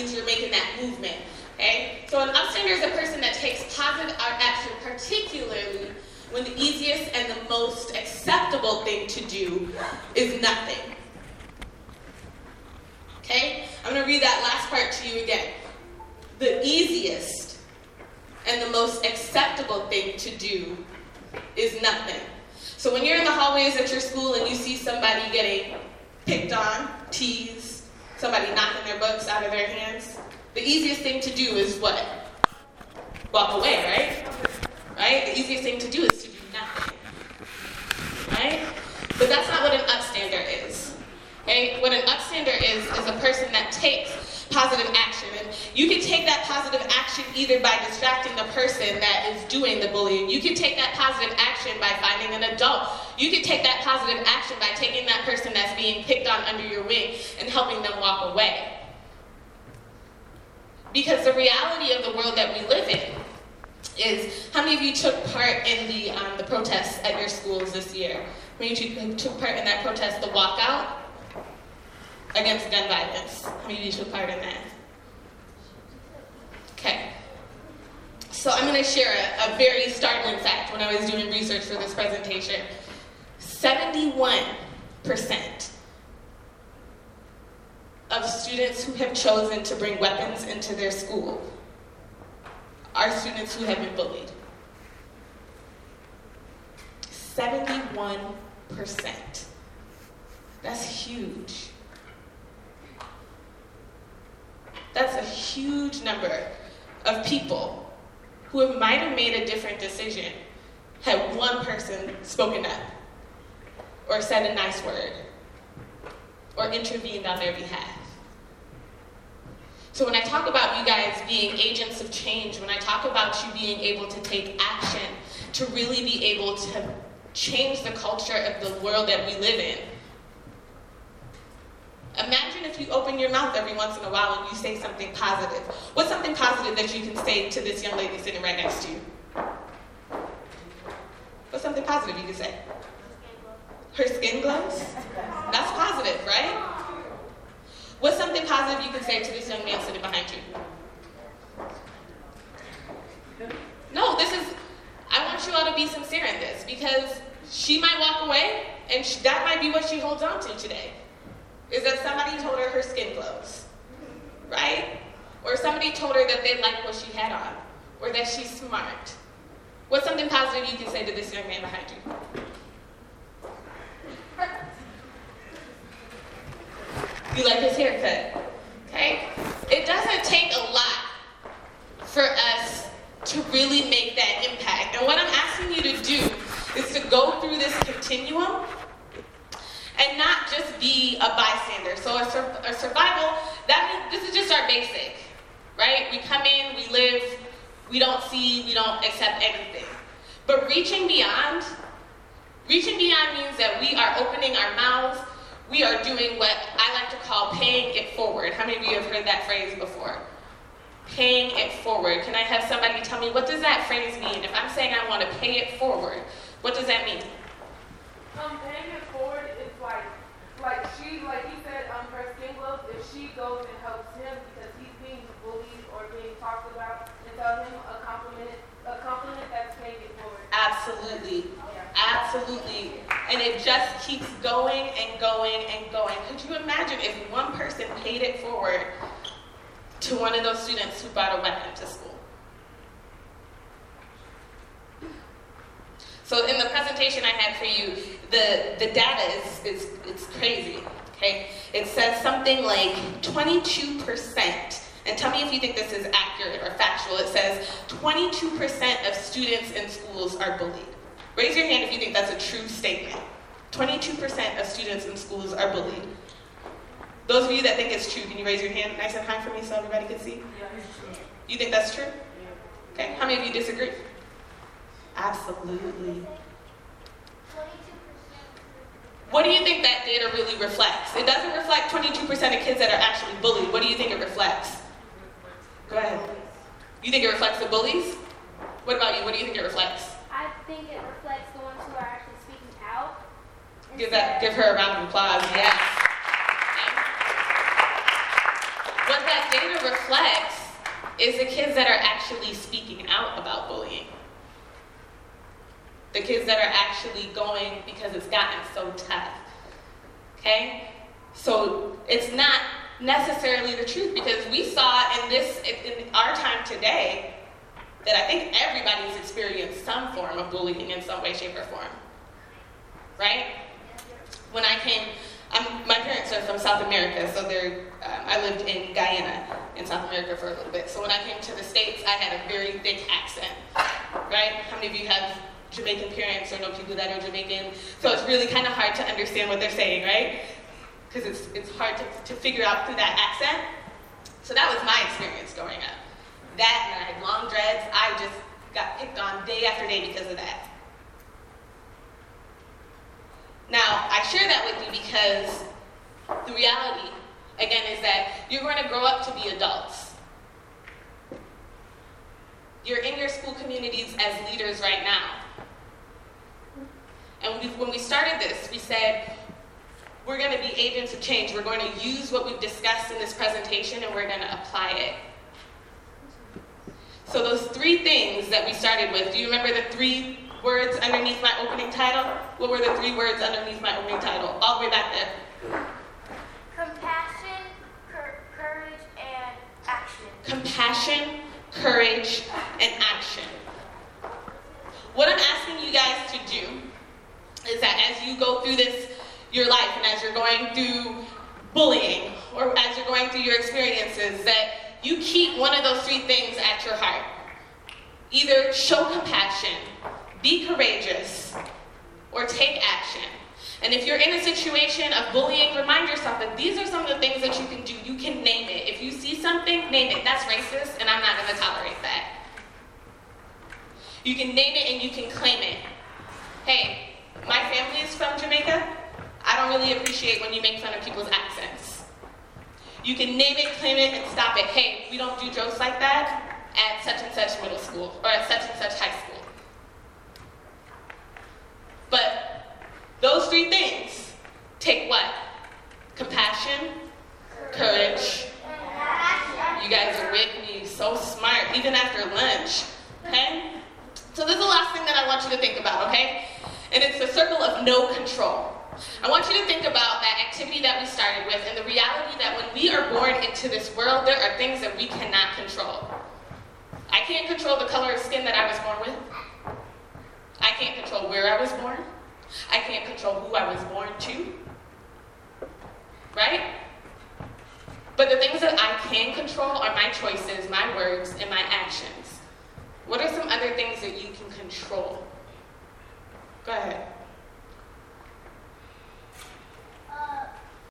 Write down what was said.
means you're making that movement. Okay? So an upstander is a person that takes positive action, particularly when the easiest and the most acceptable thing to do is nothing. Okay? I'm going to read that last part to you again. The easiest and the most acceptable thing to do is nothing. So when you're in the hallways at your school and you see somebody getting picked on, teased, somebody knocking their books out of their hands, the easiest thing to do is what? Walk away, right? Right? The easiest thing to do is to do nothing. Right? But that's not what an upstander is. Okay? What an upstander is, is a person that takes positive action. And you can take that positive action either by distracting the person that is doing the bullying. You can take that positive action by finding an adult. You can take that positive action by taking that person that's being picked on under your wing and helping them walk away. Because the reality of the world that we live in is how many of you took part in the, um, the protests at your schools this year? How many of you took part in that protest, the walkout against gun violence? How many of you took part in that? Okay. So I'm going to share a, a very startling fact when I was doing research for this presentation. 71% of students who have chosen to bring weapons into their school are students who have been bullied. 71%. That's huge. That's a huge number of people who might have made a different decision had one person spoken up or said a nice word or intervened on their behalf. So when I talk about you guys being agents of change, when I talk about you being able to take action to really be able to change the culture of the world that we live in, imagine if you open your mouth every once in a while and you say something positive. What's something positive that you can say to this young lady sitting right next to you? What's something positive you can say? Her skin glows? That's positive, right? What's something positive you can say to this young man sitting behind you? No, this is, I want you all to be sincere in this because she might walk away and that might be what she holds on to today. Is that somebody told her her skin glows, right? Or somebody told her that they like what she had on, or that she's smart. What's something positive you can say to this young man behind you? You like his haircut. Okay? It doesn't take a lot for us to really make that impact. And what I'm asking you to do is to go through this continuum just be a bystander. So a, sur- a survival, that means this is just our basic, right? We come in, we live, we don't see, we don't accept anything. But reaching beyond, reaching beyond means that we are opening our mouths we are doing what I like to call paying it forward. How many of you have heard that phrase before? Paying it forward. Can I have somebody tell me what does that phrase mean? If I'm saying I want to pay it forward, what does that mean? Um, paying it forward is like, like she, like he said, um, her skin glows. If she goes and helps him because he's being bullied or being talked about, and tell him a compliment, a compliment that's paying it forward. Absolutely, yeah. absolutely and it just keeps going and going and going. Could you imagine if one person paid it forward to one of those students who brought a weapon to school? So in the presentation I had for you, the, the data is, is it's crazy. Okay? It says something like 22%, and tell me if you think this is accurate or factual. It says 22% of students in schools are bullied. Raise your hand if you think that's a true statement. 22% of students in schools are bullied. Those of you that think it's true, can you raise your hand nice and high for me so everybody can see? You think that's true? Okay, how many of you disagree? Absolutely. What do you think that data really reflects? It doesn't reflect 22% of kids that are actually bullied. What do you think it reflects? Go ahead. You think it reflects the bullies? What about you? What do you think it reflects? I think it reflects the ones who are actually speaking out. Give that, give her a round of applause. Yes. What what that data reflects is the kids that are actually speaking out about bullying. The kids that are actually going because it's gotten so tough. Okay? So it's not necessarily the truth because we saw in this in our time today that I think everybody's experienced some form of bullying in some way, shape, or form. Right? When I came, I'm, my parents are from South America, so they're, um, I lived in Guyana in South America for a little bit. So when I came to the States, I had a very thick accent. Right? How many of you have Jamaican parents or know people that are Jamaican? So it's really kind of hard to understand what they're saying, right? Because it's, it's hard to, to figure out through that accent. So that was my experience growing up that, and I had long dreads. I just got picked on day after day because of that. Now, I share that with you because the reality, again, is that you're going to grow up to be adults. You're in your school communities as leaders right now. And we, when we started this, we said, we're going to be agents of change. We're going to use what we've discussed in this presentation and we're going to apply it so those three things that we started with, do you remember the three words underneath my opening title? What were the three words underneath my opening title? All the way back there. Compassion, cur- courage, and action. Compassion, courage, and action. What I'm asking you guys to do is that as you go through this, your life, and as you're going through bullying, or as you're going through your experiences, that you keep one of those three things at your heart. Either show compassion, be courageous, or take action. And if you're in a situation of bullying, remind yourself that these are some of the things that you can do. You can name it. If you see something, name it. That's racist, and I'm not going to tolerate that. You can name it and you can claim it. Hey, my family is from Jamaica. I don't really appreciate when you make fun of people's accents. You can name it, claim it, and stop it. Hey, we don't do jokes like that at such and such middle school or at such and such high school. But those three things take what? Compassion, courage. You guys are with me, so smart, even after lunch. Okay? So this is the last thing that I want you to think about, okay? And it's the circle of no control. I want you to think about that activity that we started with and the reality that when we are born into this world, there are things that we cannot control. I can't control the color of skin that I was born with. I can't control where I was born. I can't control who I was born to. Right? But the things that I can control are my choices, my words, and my actions. What are some other things that you can control? Go ahead.